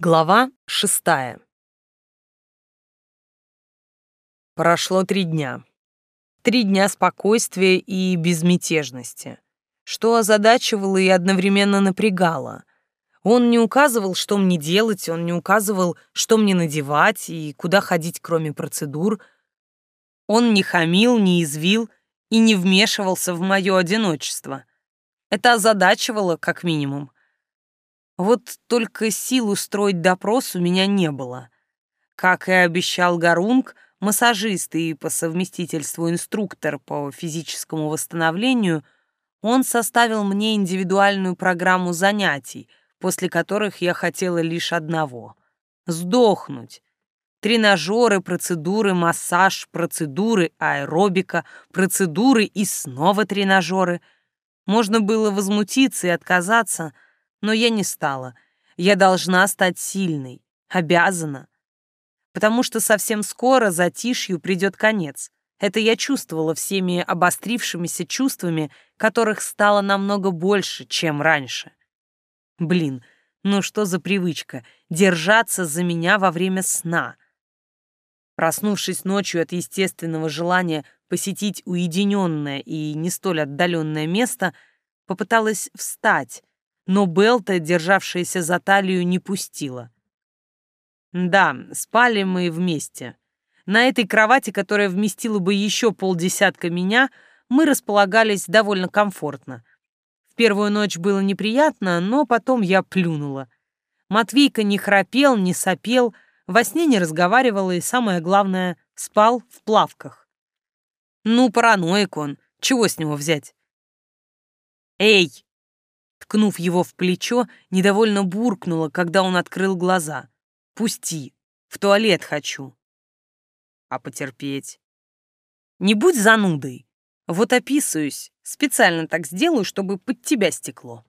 Глава шестая. Прошло три дня. Три дня спокойствия и безмятежности, что озадачивало и одновременно напрягало. Он не указывал, что мне делать, он не указывал, что мне надевать и куда ходить, кроме процедур. Он не хамил, не извил и не вмешивался в мое одиночество. Это озадачивало, как минимум. Вот только сил устроить допрос у меня не было. Как и обещал Гарунг, массажист и по совместительству инструктор по физическому восстановлению, он составил мне индивидуальную программу занятий, после которых я хотела лишь одного — сдохнуть. Тренажеры, процедуры, массаж, процедуры, аэробика, процедуры и снова тренажеры. Можно было возмутиться и отказаться — но я не стала. Я должна стать сильной, обязана. Потому что совсем скоро затишью придет конец. Это я чувствовала всеми обострившимися чувствами, которых стало намного больше, чем раньше. Блин, ну что за привычка — держаться за меня во время сна? Проснувшись ночью от естественного желания посетить уединенное и не столь отдаленное место, попыталась встать, но Белта, державшаяся за талию, не пустила. Да, спали мы вместе. На этой кровати, которая вместила бы еще полдесятка меня, мы располагались довольно комфортно. В первую ночь было неприятно, но потом я плюнула. Матвейка не храпел, не сопел, во сне не разговаривал и, самое главное, спал в плавках. Ну, параноик он, чего с него взять? «Эй!» Ткнув его в плечо, недовольно буркнула, когда он открыл глаза. «Пусти, в туалет хочу». «А потерпеть?» «Не будь занудой. Вот описываюсь, специально так сделаю, чтобы под тебя стекло».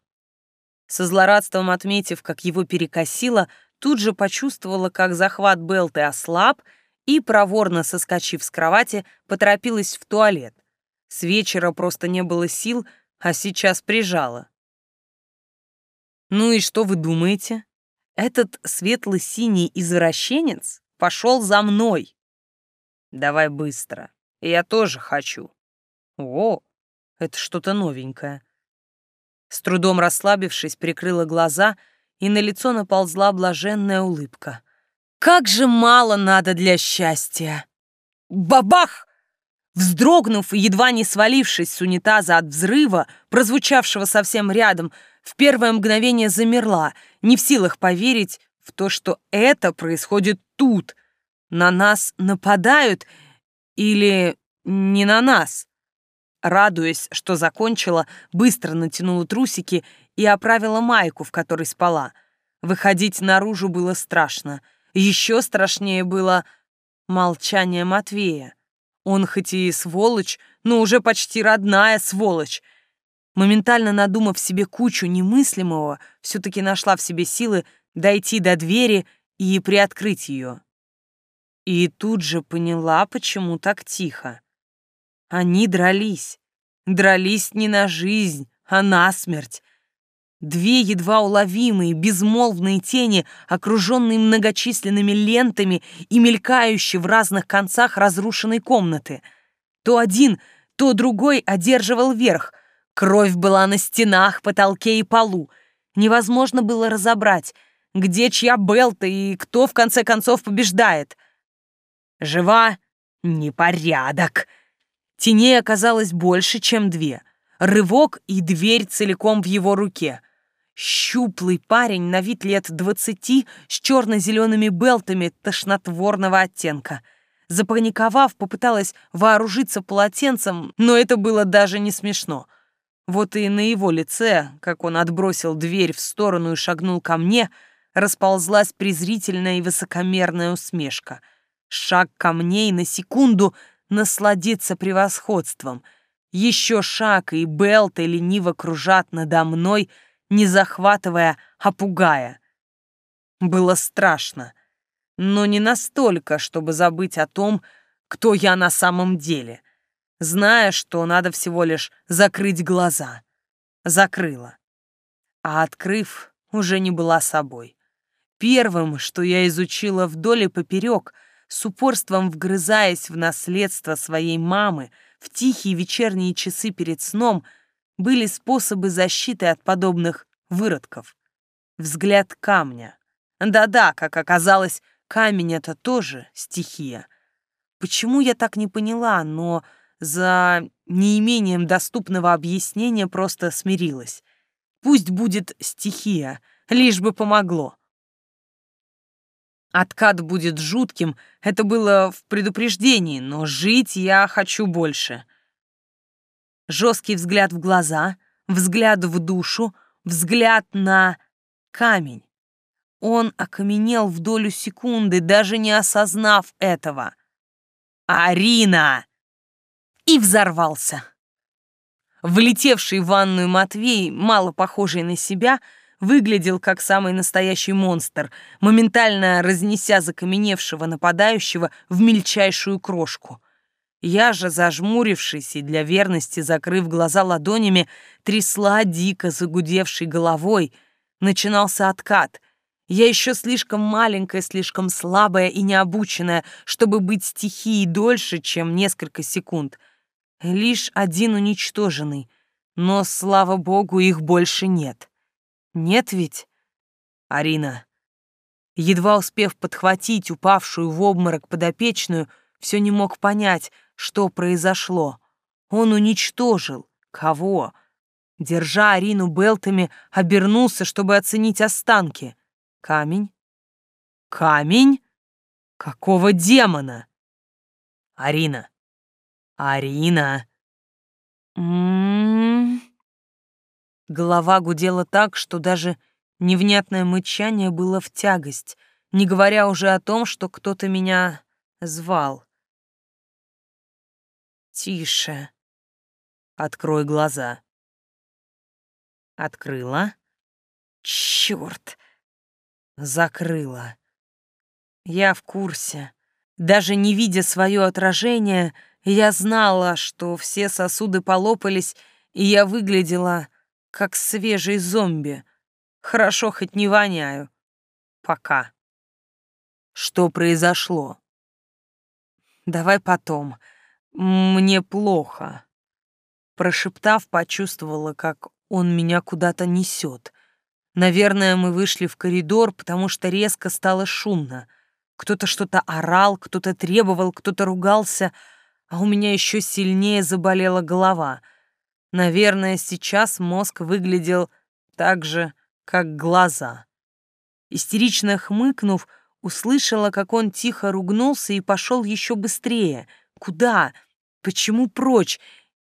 Со злорадством отметив, как его перекосило, тут же почувствовала, как захват Белты ослаб, и, проворно соскочив с кровати, поторопилась в туалет. С вечера просто не было сил, а сейчас прижала. Ну и что вы думаете? Этот светло-синий извращенец пошел за мной. Давай быстро. Я тоже хочу. О, это что-то новенькое. С трудом расслабившись, прикрыла глаза, и на лицо наползла блаженная улыбка. Как же мало надо для счастья! Бабах! Вздрогнув и едва не свалившись с унитаза от взрыва, прозвучавшего совсем рядом, в первое мгновение замерла, не в силах поверить в то, что это происходит тут. На нас нападают или не на нас. Радуясь, что закончила, быстро натянула трусики и оправила майку, в которой спала. Выходить наружу было страшно. Еще страшнее было молчание Матвея. Он хоть и сволочь, но уже почти родная сволочь — Моментально надумав себе кучу немыслимого, все-таки нашла в себе силы дойти до двери и приоткрыть ее. И тут же поняла, почему так тихо. Они дрались. Дрались не на жизнь, а на смерть. Две едва уловимые, безмолвные тени, окруженные многочисленными лентами и мелькающие в разных концах разрушенной комнаты. То один, то другой одерживал верх, Кровь была на стенах, потолке и полу. Невозможно было разобрать, где чья Белта и кто в конце концов побеждает. Жива? Непорядок. Теней оказалось больше, чем две. Рывок и дверь целиком в его руке. Щуплый парень на вид лет двадцати с черно-зелеными белтами тошнотворного оттенка. Запаниковав, попыталась вооружиться полотенцем, но это было даже не смешно — вот и на его лице, как он отбросил дверь в сторону и шагнул ко мне, расползлась презрительная и высокомерная усмешка. Шаг ко мне и на секунду насладиться превосходством. Еще шаг, и Белта лениво кружат надо мной, не захватывая, а пугая. Было страшно, но не настолько, чтобы забыть о том, кто я на самом деле — зная, что надо всего лишь закрыть глаза. Закрыла. А открыв, уже не была собой. Первым, что я изучила вдоль и поперек, с упорством вгрызаясь в наследство своей мамы в тихие вечерние часы перед сном, были способы защиты от подобных выродков. Взгляд камня. Да-да, как оказалось, камень — это тоже стихия. Почему я так не поняла, но за неимением доступного объяснения просто смирилась. Пусть будет стихия, лишь бы помогло. Откат будет жутким, это было в предупреждении, но жить я хочу больше. Жесткий взгляд в глаза, взгляд в душу, взгляд на камень. Он окаменел в долю секунды, даже не осознав этого. «Арина!» И взорвался. Влетевший в ванную Матвей, мало похожий на себя, выглядел как самый настоящий монстр, моментально разнеся закаменевшего нападающего в мельчайшую крошку. Я же, зажмурившись и для верности закрыв глаза ладонями, трясла дико загудевшей головой. Начинался откат. Я еще слишком маленькая, слишком слабая и необученная, чтобы быть стихией дольше, чем несколько секунд. Лишь один уничтоженный, но, слава богу, их больше нет. Нет ведь? Арина. Едва успев подхватить упавшую в обморок подопечную, все не мог понять, что произошло. Он уничтожил. Кого? Держа Арину белтами, обернулся, чтобы оценить останки. Камень? Камень? Какого демона? Арина. Арина. М-м-м. Голова гудела так, что даже невнятное мычание было в тягость, не говоря уже о том, что кто-то меня звал. Тише. Открой глаза. Открыла. Черт. Закрыла. Я в курсе. Даже не видя свое отражение, я знала, что все сосуды полопались, и я выглядела как свежий зомби. Хорошо, хоть не воняю. Пока. Что произошло? Давай потом. Мне плохо. Прошептав, почувствовала, как он меня куда-то несет. Наверное, мы вышли в коридор, потому что резко стало шумно. Кто-то что-то орал, кто-то требовал, кто-то ругался, а у меня еще сильнее заболела голова — Наверное, сейчас мозг выглядел так же, как глаза. Истерично хмыкнув, услышала, как он тихо ругнулся и пошел еще быстрее. Куда? Почему прочь?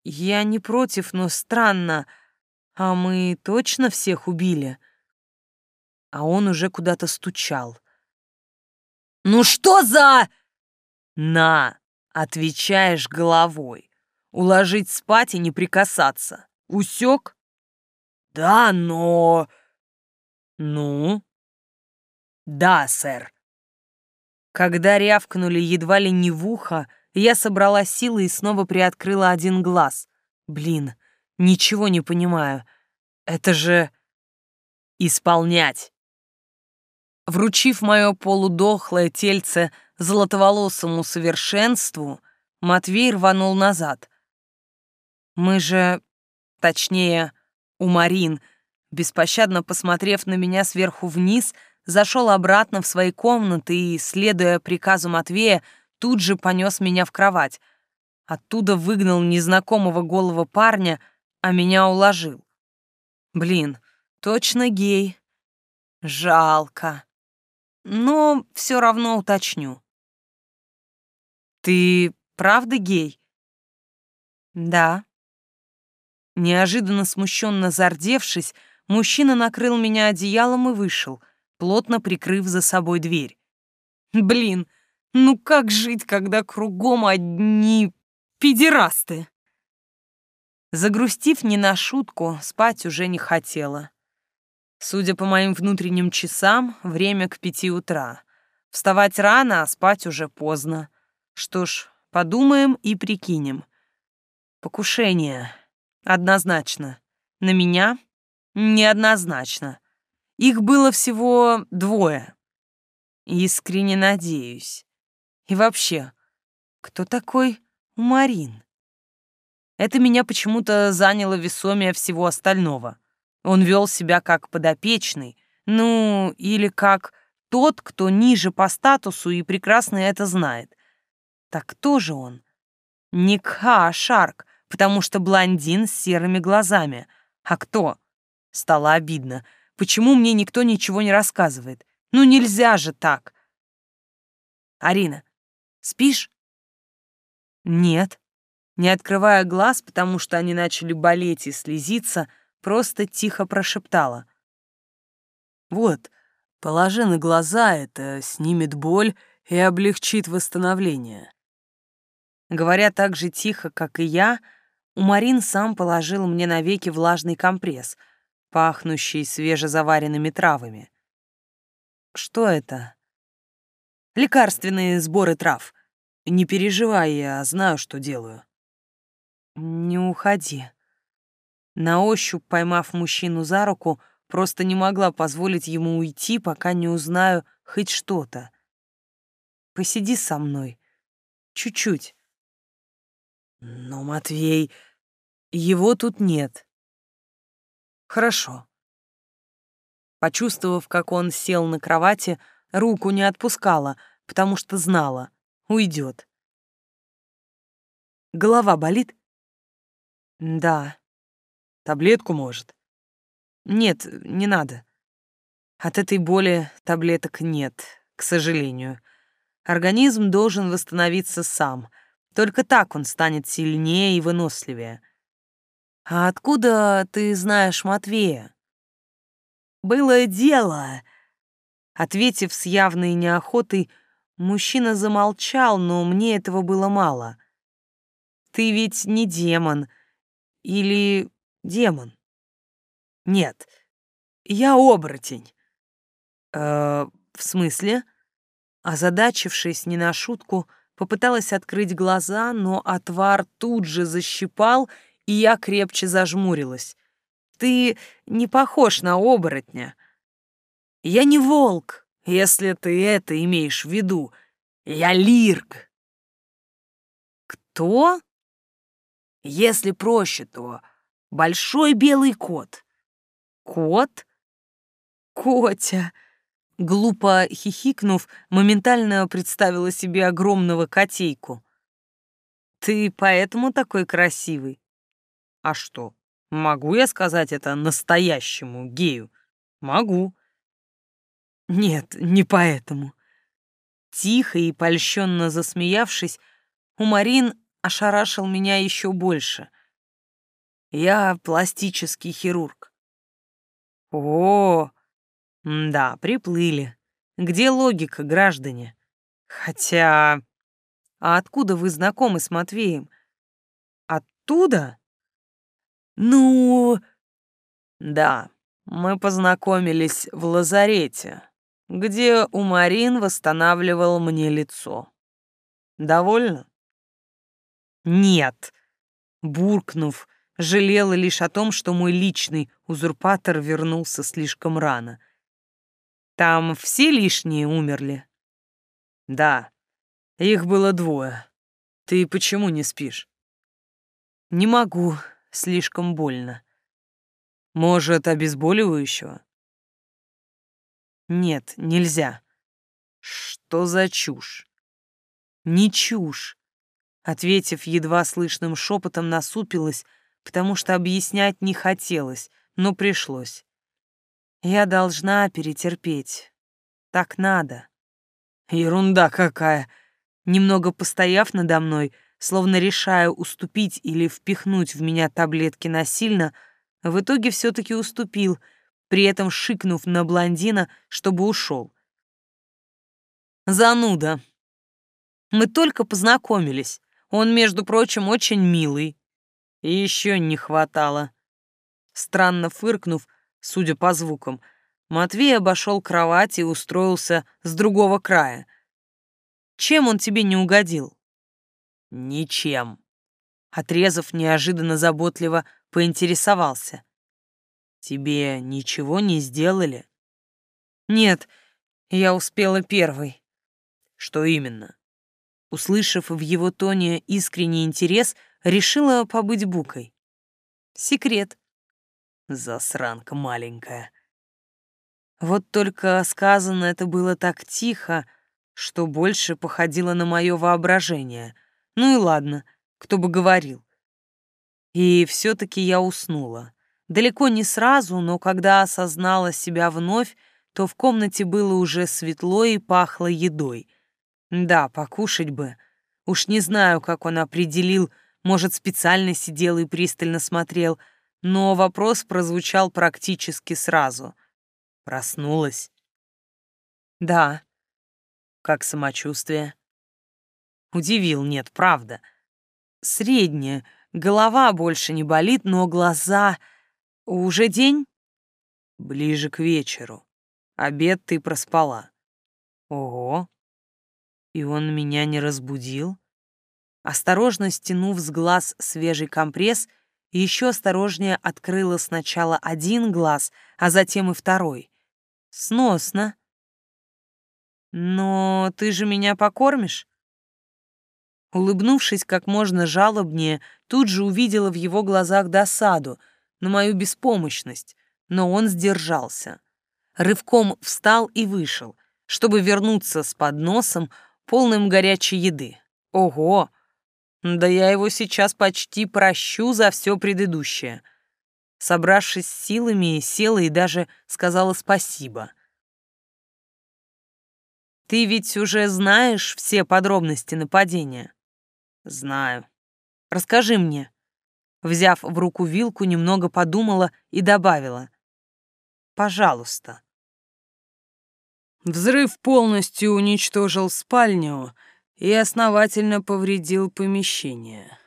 Я не против, но странно. А мы точно всех убили? А он уже куда-то стучал. «Ну что за...» «На!» — отвечаешь головой уложить спать и не прикасаться. Усек? Да, но... Ну? Да, сэр. Когда рявкнули едва ли не в ухо, я собрала силы и снова приоткрыла один глаз. Блин, ничего не понимаю. Это же... Исполнять. Вручив мое полудохлое тельце золотоволосому совершенству, Матвей рванул назад — мы же, точнее, у Марин, беспощадно посмотрев на меня сверху вниз, зашел обратно в свои комнаты и, следуя приказу Матвея, тут же понес меня в кровать. Оттуда выгнал незнакомого голого парня, а меня уложил. Блин, точно гей. Жалко. Но все равно уточню. Ты правда гей? Да. Неожиданно смущенно зардевшись, мужчина накрыл меня одеялом и вышел, плотно прикрыв за собой дверь. Блин, ну как жить, когда кругом одни педерасты? Загрустив не на шутку, спать уже не хотела. Судя по моим внутренним часам, время к пяти утра. Вставать рано, а спать уже поздно. Что ж, подумаем и прикинем. Покушение. Однозначно. На меня? Неоднозначно. Их было всего двое. Искренне надеюсь. И вообще, кто такой Марин? Это меня почему-то заняло весомее всего остального. Он вел себя как подопечный, ну, или как тот, кто ниже по статусу и прекрасно это знает. Так кто же он? Не Кха, а Шарк, потому что блондин с серыми глазами. А кто? Стало обидно. Почему мне никто ничего не рассказывает? Ну нельзя же так. Арина, спишь? Нет. Не открывая глаз, потому что они начали болеть и слезиться, просто тихо прошептала. Вот, положи на глаза, это снимет боль и облегчит восстановление. Говоря так же тихо, как и я, Умарин сам положил мне на веки влажный компресс, пахнущий свежезаваренными травами. Что это? Лекарственные сборы трав. Не переживай, я знаю, что делаю. Не уходи. На ощупь, поймав мужчину за руку, просто не могла позволить ему уйти, пока не узнаю хоть что-то. Посиди со мной. Чуть-чуть. Но, Матвей, его тут нет. Хорошо. Почувствовав, как он сел на кровати, руку не отпускала, потому что знала, уйдет. Голова болит? Да. Таблетку, может? Нет, не надо. От этой боли таблеток нет, к сожалению. Организм должен восстановиться сам — только так он станет сильнее и выносливее. А откуда ты знаешь Матвея? Было дело. Ответив с явной неохотой, мужчина замолчал, но мне этого было мало. Ты ведь не демон. Или демон? Нет, я оборотень. Э, в смысле? Озадачившись не на шутку, Попыталась открыть глаза, но отвар тут же защипал, и я крепче зажмурилась. «Ты не похож на оборотня». «Я не волк, если ты это имеешь в виду. Я лирк». «Кто?» «Если проще, то большой белый кот». «Кот?» «Котя», Глупо хихикнув, моментально представила себе огромного котейку. «Ты поэтому такой красивый?» «А что, могу я сказать это настоящему гею?» «Могу». «Нет, не поэтому». Тихо и польщенно засмеявшись, Умарин ошарашил меня еще больше. «Я пластический хирург». «О, да, приплыли. Где логика, граждане? Хотя... А откуда вы знакомы с Матвеем? Оттуда? Ну... Да, мы познакомились в лазарете, где Умарин восстанавливал мне лицо. Довольно? Нет. Буркнув, жалела лишь о том, что мой личный узурпатор вернулся слишком рано — там все лишние умерли? Да, их было двое. Ты почему не спишь? Не могу, слишком больно. Может, обезболивающего? Нет, нельзя. Что за чушь? Не чушь. Ответив едва слышным шепотом, насупилась, потому что объяснять не хотелось, но пришлось. Я должна перетерпеть. Так надо. Ерунда какая. Немного постояв надо мной, словно решая уступить или впихнуть в меня таблетки насильно, в итоге все-таки уступил, при этом шикнув на блондина, чтобы ушел. Зануда. Мы только познакомились. Он, между прочим, очень милый. И еще не хватало. Странно фыркнув, судя по звукам. Матвей обошел кровать и устроился с другого края. «Чем он тебе не угодил?» «Ничем», — отрезав неожиданно заботливо, поинтересовался. «Тебе ничего не сделали?» «Нет, Я успела первой. Что именно? Услышав в его тоне искренний интерес, решила побыть букой. Секрет. Засранка маленькая. Вот только сказано это было так тихо, что больше походило на мое воображение. Ну и ладно, кто бы говорил. И все-таки я уснула. Далеко не сразу, но когда осознала себя вновь, то в комнате было уже светло и пахло едой. Да, покушать бы. Уж не знаю, как он определил, может, специально сидел и пристально смотрел, но вопрос прозвучал практически сразу. Проснулась? Да. Как самочувствие? Удивил, нет, правда. Среднее. Голова больше не болит, но глаза... Уже день? Ближе к вечеру. Обед ты проспала. Ого. И он меня не разбудил? Осторожно стянув с глаз свежий компресс, еще осторожнее открыла сначала один глаз, а затем и второй. Сносно. Но ты же меня покормишь? Улыбнувшись как можно жалобнее, тут же увидела в его глазах досаду на мою беспомощность, но он сдержался. Рывком встал и вышел, чтобы вернуться с подносом, полным горячей еды. Ого! Да я его сейчас почти прощу за все предыдущее. Собравшись с силами, села и даже сказала спасибо. Ты ведь уже знаешь все подробности нападения? Знаю. Расскажи мне. Взяв в руку вилку, немного подумала и добавила. Пожалуйста. Взрыв полностью уничтожил спальню и основательно повредил помещение.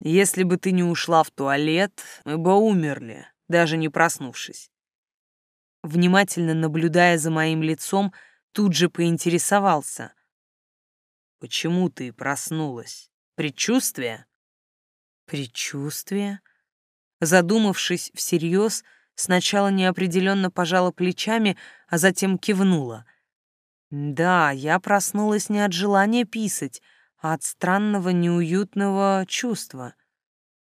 Если бы ты не ушла в туалет, мы бы умерли, даже не проснувшись. Внимательно наблюдая за моим лицом, тут же поинтересовался. «Почему ты проснулась? Предчувствие?» «Предчувствие?» Задумавшись всерьез, сначала неопределенно пожала плечами, а затем кивнула. «Да, я проснулась не от желания писать, от странного неуютного чувства.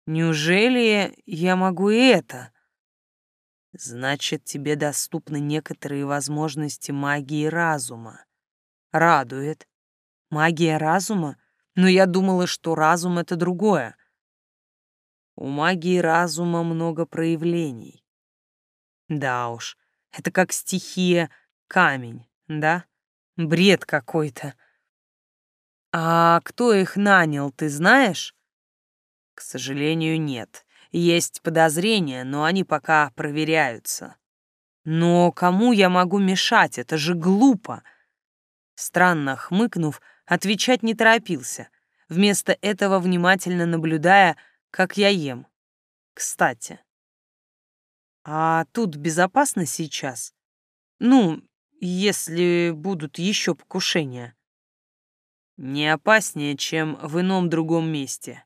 Неужели я могу и это? Значит, тебе доступны некоторые возможности магии разума. Радует. Магия разума? Но я думала, что разум — это другое. У магии разума много проявлений. Да уж, это как стихия камень, да? Бред какой-то. «А кто их нанял, ты знаешь?» «К сожалению, нет. Есть подозрения, но они пока проверяются». «Но кому я могу мешать? Это же глупо!» Странно хмыкнув, отвечать не торопился, вместо этого внимательно наблюдая, как я ем. «Кстати, а тут безопасно сейчас? Ну, если будут еще покушения?» Не опаснее, чем в ином другом месте.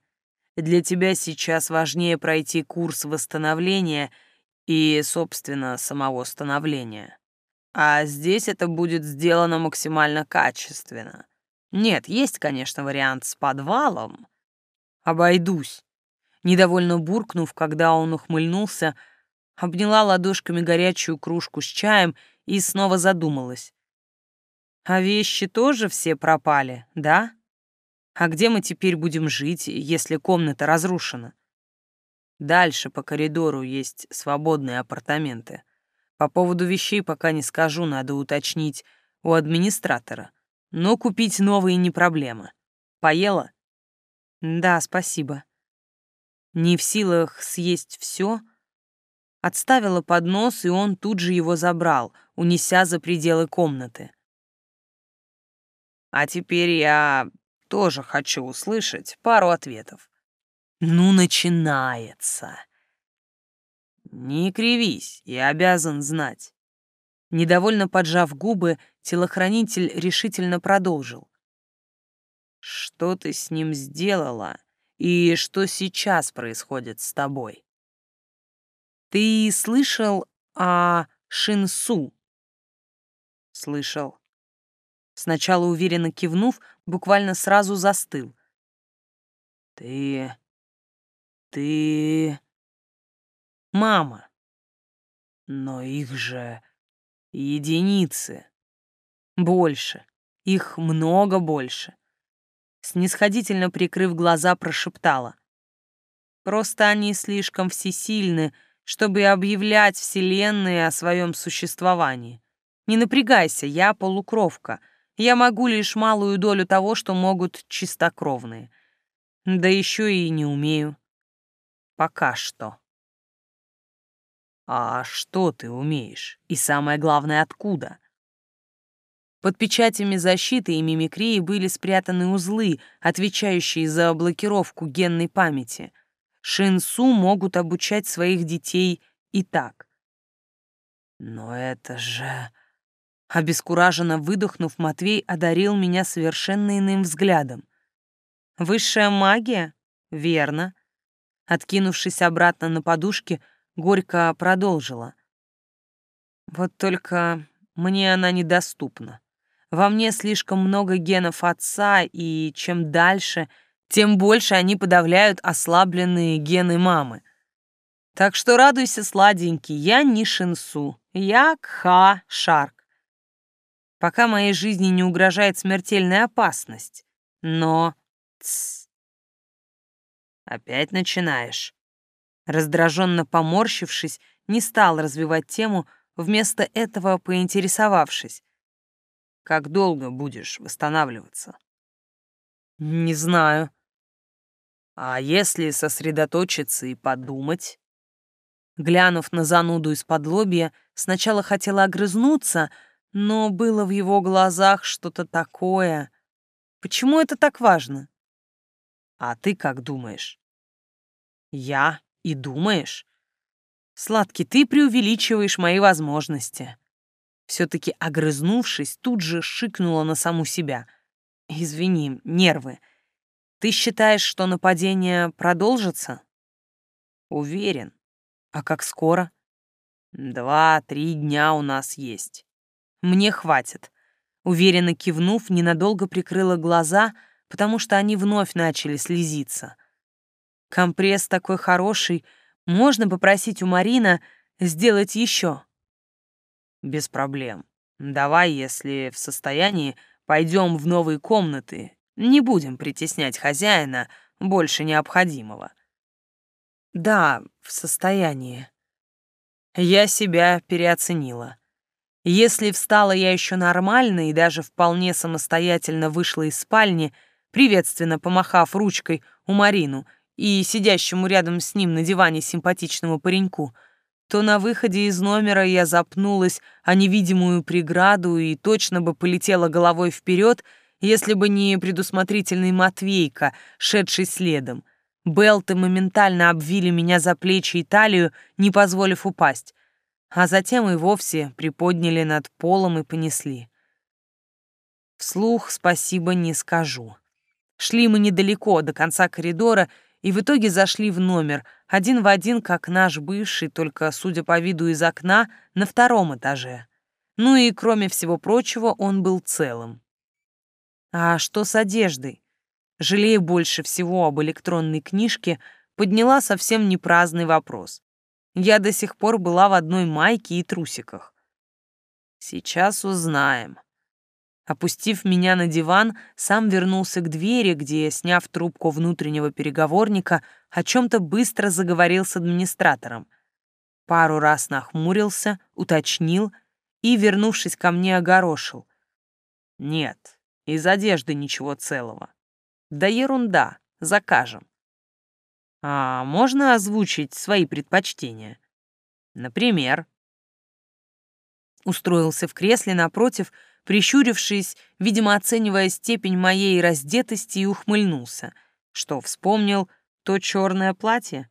Для тебя сейчас важнее пройти курс восстановления и, собственно, самого становления. А здесь это будет сделано максимально качественно. Нет, есть, конечно, вариант с подвалом. Обойдусь. Недовольно буркнув, когда он ухмыльнулся, обняла ладошками горячую кружку с чаем и снова задумалась. А вещи тоже все пропали, да? А где мы теперь будем жить, если комната разрушена? Дальше по коридору есть свободные апартаменты. По поводу вещей пока не скажу, надо уточнить у администратора. Но купить новые не проблема. Поела? Да, спасибо. Не в силах съесть все, отставила поднос, и он тут же его забрал, унеся за пределы комнаты. А теперь я тоже хочу услышать пару ответов. Ну, начинается. Не кривись, я обязан знать. Недовольно поджав губы, телохранитель решительно продолжил. Что ты с ним сделала и что сейчас происходит с тобой? Ты слышал о Шинсу? Слышал. Сначала уверенно кивнув, буквально сразу застыл. Ты... ты... Мама. Но их же единицы. Больше. Их много больше. Снисходительно прикрыв глаза, прошептала. Просто они слишком всесильны, чтобы объявлять Вселенной о своем существовании. Не напрягайся, я полукровка. Я могу лишь малую долю того, что могут чистокровные. Да еще и не умею. Пока что. А что ты умеешь? И самое главное, откуда? Под печатями защиты и мимикрии были спрятаны узлы, отвечающие за блокировку генной памяти. Шинсу могут обучать своих детей и так. Но это же... Обескураженно выдохнув, Матвей одарил меня совершенно иным взглядом. «Высшая магия? Верно». Откинувшись обратно на подушке, горько продолжила. «Вот только мне она недоступна. Во мне слишком много генов отца, и чем дальше, тем больше они подавляют ослабленные гены мамы. Так что радуйся, сладенький, я не Шинсу, я Кха Шарк. Пока моей жизни не угрожает смертельная опасность. Но... Тс. Опять начинаешь. Раздраженно поморщившись, не стал развивать тему, вместо этого поинтересовавшись. Как долго будешь восстанавливаться? Не знаю. А если сосредоточиться и подумать? Глянув на зануду из-под лобья, сначала хотела огрызнуться, но было в его глазах что-то такое. Почему это так важно? А ты как думаешь? Я и думаешь? Сладкий, ты преувеличиваешь мои возможности. Все-таки огрызнувшись, тут же шикнула на саму себя. «Извини, нервы. Ты считаешь, что нападение продолжится?» «Уверен. А как скоро?» «Два-три дня у нас есть. Мне хватит». Уверенно кивнув, ненадолго прикрыла глаза, потому что они вновь начали слезиться. «Компресс такой хороший. Можно попросить у Марина сделать еще?» Без проблем. Давай, если в состоянии, пойдем в новые комнаты. Не будем притеснять хозяина больше необходимого. Да, в состоянии. Я себя переоценила. Если встала я еще нормально и даже вполне самостоятельно вышла из спальни, приветственно помахав ручкой у Марину и сидящему рядом с ним на диване симпатичному пареньку — то на выходе из номера я запнулась о невидимую преграду и точно бы полетела головой вперед, если бы не предусмотрительный Матвейка, шедший следом. Белты моментально обвили меня за плечи и талию, не позволив упасть, а затем и вовсе приподняли над полом и понесли. Вслух спасибо не скажу. Шли мы недалеко, до конца коридора, и в итоге зашли в номер, один в один, как наш бывший, только, судя по виду из окна, на втором этаже. Ну и, кроме всего прочего, он был целым. А что с одеждой? Жалея больше всего об электронной книжке, подняла совсем не праздный вопрос. Я до сих пор была в одной майке и трусиках. Сейчас узнаем. Опустив меня на диван, сам вернулся к двери, где, сняв трубку внутреннего переговорника, о чем-то быстро заговорил с администратором. Пару раз нахмурился, уточнил и, вернувшись ко мне, огорошил. «Нет, из одежды ничего целого. Да ерунда, закажем». «А можно озвучить свои предпочтения?» «Например?» Устроился в кресле напротив, прищурившись, видимо, оценивая степень моей раздетости, и ухмыльнулся, что вспомнил то черное платье.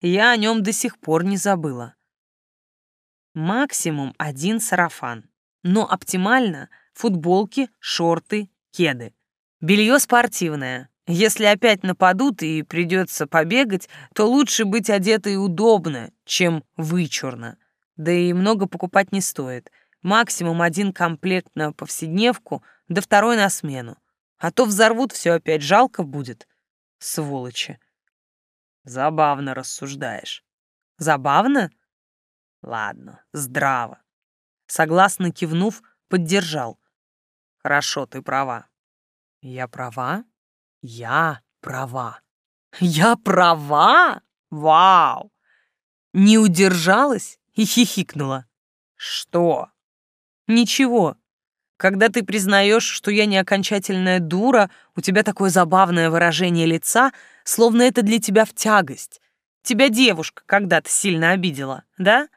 Я о нем до сих пор не забыла. Максимум один сарафан, но оптимально футболки, шорты, кеды. Белье спортивное. Если опять нападут и придется побегать, то лучше быть одетой удобно, чем вычурно. Да и много покупать не стоит — Максимум один комплект на повседневку, да второй на смену. А то взорвут все опять, жалко будет. Сволочи. Забавно рассуждаешь. Забавно? Ладно, здраво. Согласно кивнув, поддержал. Хорошо, ты права. Я права? Я права. Я права? Вау! Не удержалась и хихикнула. Что? Ничего. Когда ты признаешь, что я не окончательная дура, у тебя такое забавное выражение лица, словно это для тебя в тягость. Тебя девушка когда-то сильно обидела, да?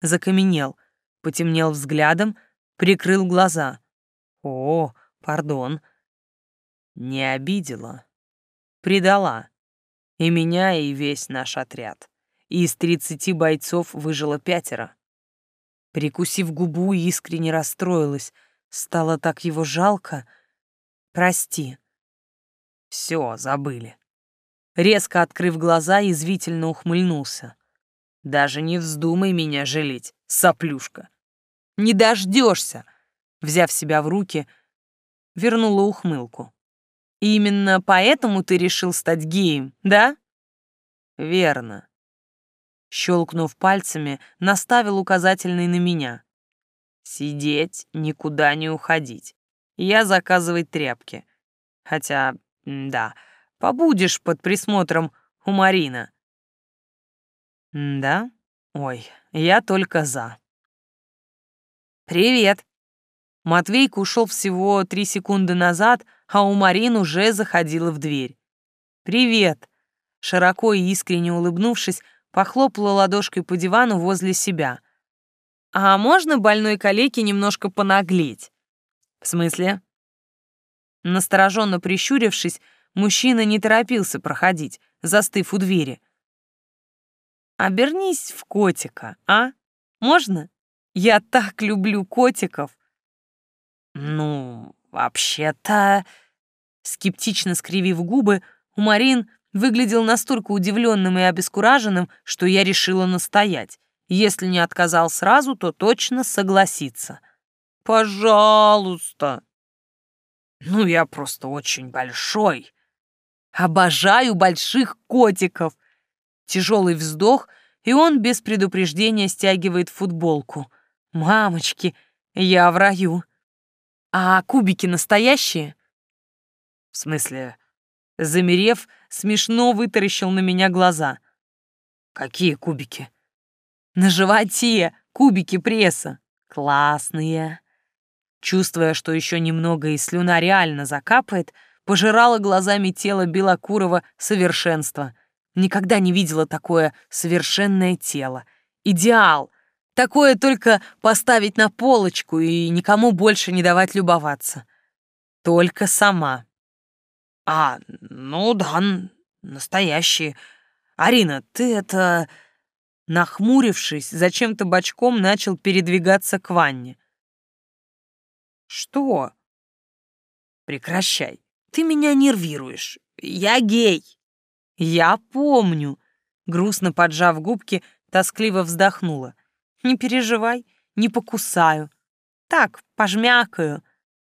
Закаменел, потемнел взглядом, прикрыл глаза. О, пардон. Не обидела. Предала. И меня, и весь наш отряд. И из тридцати бойцов выжило пятеро. Прикусив губу, искренне расстроилась. Стало так его жалко. Прости. Все, забыли. Резко открыв глаза, язвительно ухмыльнулся. Даже не вздумай меня жалеть, соплюшка. Не дождешься. Взяв себя в руки, вернула ухмылку. Именно поэтому ты решил стать геем, да? Верно. Щелкнув пальцами, наставил указательный на меня. Сидеть, никуда не уходить. Я заказывать тряпки. Хотя, да, побудешь под присмотром у Марина. Да? Ой, я только за. «Привет!» Матвейка ушел всего три секунды назад, а у Марин уже заходила в дверь. «Привет!» Широко и искренне улыбнувшись, похлопала ладошкой по дивану возле себя. «А можно больной калеке немножко понаглеть?» «В смысле?» Настороженно прищурившись, мужчина не торопился проходить, застыв у двери. «Обернись в котика, а? Можно? Я так люблю котиков!» «Ну, вообще-то...» Скептично скривив губы, Марин выглядел настолько удивленным и обескураженным, что я решила настоять. Если не отказал сразу, то точно согласится. «Пожалуйста!» «Ну, я просто очень большой!» «Обожаю больших котиков!» Тяжелый вздох, и он без предупреждения стягивает футболку. «Мамочки, я в раю!» «А кубики настоящие?» «В смысле?» Замерев, смешно вытаращил на меня глаза. «Какие кубики?» «На животе! Кубики пресса! Классные!» Чувствуя, что еще немного и слюна реально закапает, пожирала глазами тело белокурого совершенства. Никогда не видела такое совершенное тело. Идеал! Такое только поставить на полочку и никому больше не давать любоваться. Только сама. А, ну да, настоящие. Арина, ты это... Нахмурившись, зачем-то бочком начал передвигаться к ванне. Что? Прекращай. Ты меня нервируешь. Я гей. Я помню. Грустно поджав губки, тоскливо вздохнула. Не переживай, не покусаю. Так, пожмякаю.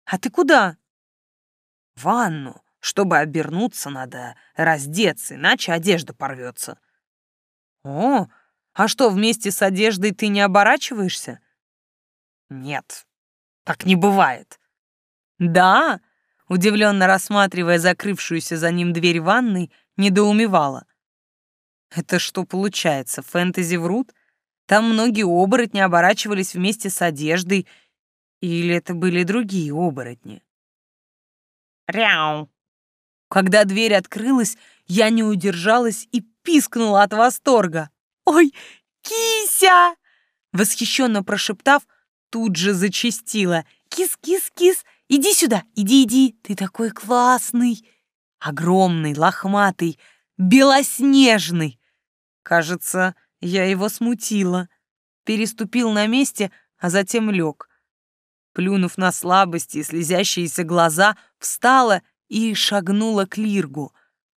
А ты куда? В ванну. Чтобы обернуться, надо раздеться, иначе одежда порвется. О, а что, вместе с одеждой ты не оборачиваешься? Нет, так не бывает. Да, удивленно рассматривая закрывшуюся за ним дверь ванной, недоумевала. Это что получается, фэнтези врут? Там многие оборотни оборачивались вместе с одеждой, или это были другие оборотни? Ряу! Когда дверь открылась, я не удержалась и пискнула от восторга. «Ой, кися!» Восхищенно прошептав, тут же зачастила. «Кис-кис-кис! Иди сюда! Иди-иди! Ты такой классный!» Огромный, лохматый, белоснежный. Кажется, я его смутила. Переступил на месте, а затем лег. Плюнув на слабости и слезящиеся глаза, встала и шагнула к Лиргу.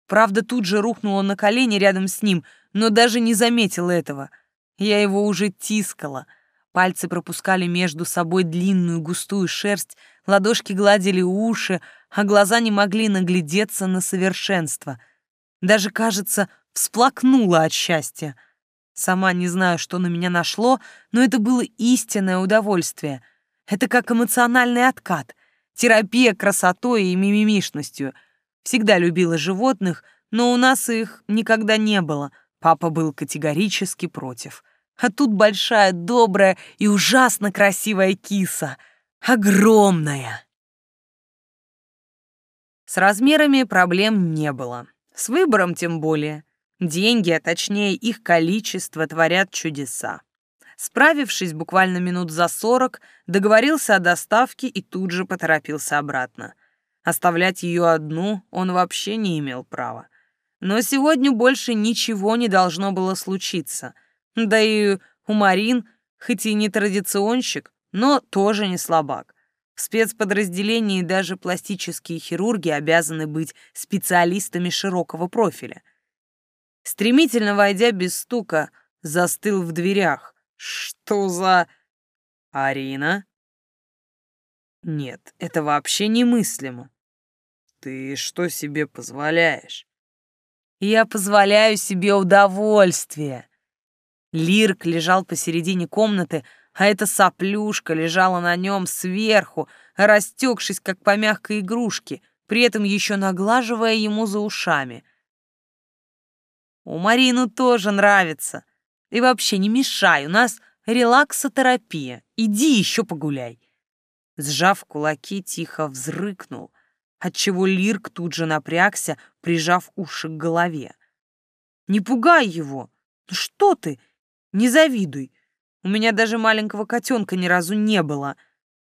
Правда, тут же рухнула на колени рядом с ним, но даже не заметила этого. Я его уже тискала. Пальцы пропускали между собой длинную густую шерсть, ладошки гладили уши, а глаза не могли наглядеться на совершенство. Даже, кажется, всплакнула от счастья. Сама не знаю, что на меня нашло, но это было истинное удовольствие. Это как эмоциональный откат, терапия красотой и мимимишностью. Всегда любила животных, но у нас их никогда не было. Папа был категорически против. А тут большая, добрая и ужасно красивая киса. Огромная. С размерами проблем не было. С выбором тем более. Деньги, а точнее их количество, творят чудеса. Справившись буквально минут за сорок, договорился о доставке и тут же поторопился обратно. Оставлять ее одну он вообще не имел права. Но сегодня больше ничего не должно было случиться. Да и у Марин, хоть и не традиционщик, но тоже не слабак. В спецподразделении даже пластические хирурги обязаны быть специалистами широкого профиля. Стремительно войдя без стука, застыл в дверях. Что за... Арина? Нет, это вообще немыслимо. Ты что себе позволяешь? Я позволяю себе удовольствие. Лирк лежал посередине комнаты, а эта соплюшка лежала на нем сверху, растекшись, как по мягкой игрушке, при этом еще наглаживая ему за ушами. У Марину тоже нравится. И вообще не мешай, у нас релаксотерапия. Иди еще погуляй. Сжав кулаки, тихо взрыкнул, отчего Лирк тут же напрягся, прижав уши к голове. «Не пугай его! Ну что ты? Не завидуй! У меня даже маленького котенка ни разу не было!»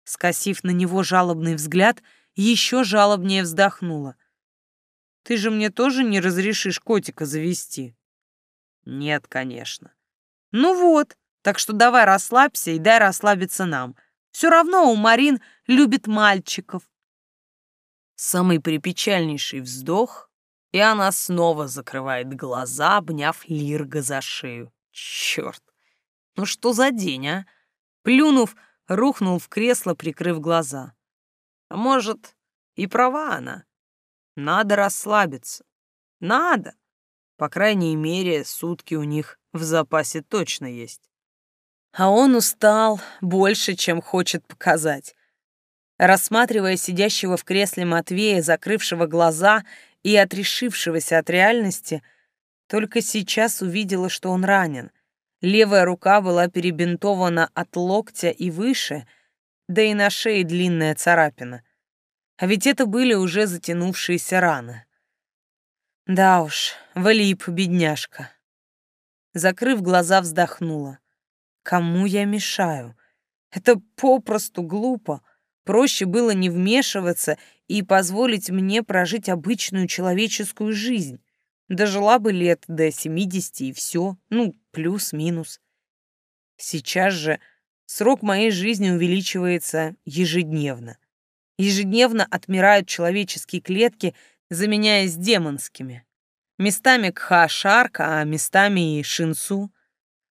Скосив на него жалобный взгляд, еще жалобнее вздохнула. «Ты же мне тоже не разрешишь котика завести?» «Нет, конечно». «Ну вот, так что давай расслабься и дай расслабиться нам. Все равно у Марин любит мальчиков». Самый припечальнейший вздох, и она снова закрывает глаза, обняв Лирга за шею. Черт! Ну что за день, а? Плюнув, рухнул в кресло, прикрыв глаза. А может, и права она. Надо расслабиться. Надо. По крайней мере, сутки у них в запасе точно есть. А он устал больше, чем хочет показать. Рассматривая сидящего в кресле Матвея, закрывшего глаза и отрешившегося от реальности, только сейчас увидела, что он ранен. Левая рука была перебинтована от локтя и выше, да и на шее длинная царапина. А ведь это были уже затянувшиеся раны. Да уж, влип, бедняжка. Закрыв глаза, вздохнула. Кому я мешаю? Это попросту глупо. Проще было не вмешиваться и позволить мне прожить обычную человеческую жизнь. Дожила бы лет до 70 и все, ну, плюс-минус. Сейчас же срок моей жизни увеличивается ежедневно. Ежедневно отмирают человеческие клетки, заменяясь демонскими. Местами Кха-Шарка, а местами и Шинсу.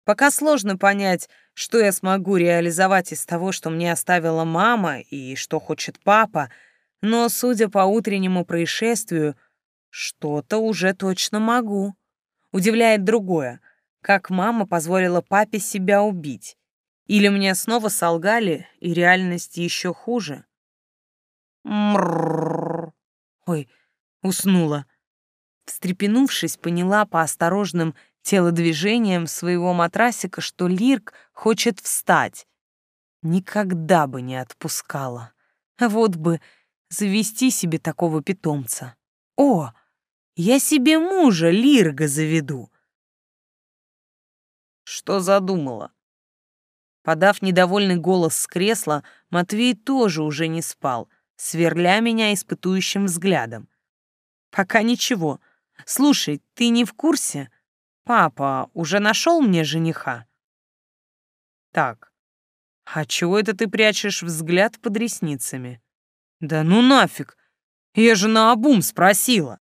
Пока сложно понять, что я смогу реализовать из того, что мне оставила мама и что хочет папа, но, судя по утреннему происшествию, что-то уже точно могу. Удивляет другое, как мама позволила папе себя убить. Или мне снова солгали, и реальность еще хуже. Мрррр. Ой, уснула. Встрепенувшись, поняла по осторожным телодвижениям своего матрасика, что Лирк хочет встать. Никогда бы не отпускала. Вот бы завести себе такого питомца. О, я себе мужа Лирга заведу. Что задумала? Подав недовольный голос с кресла, Матвей тоже уже не спал, сверля меня испытующим взглядом. Пока ничего. Слушай, ты не в курсе? Папа уже нашел мне жениха? Так, а чего это ты прячешь взгляд под ресницами? Да ну нафиг! Я же наобум спросила.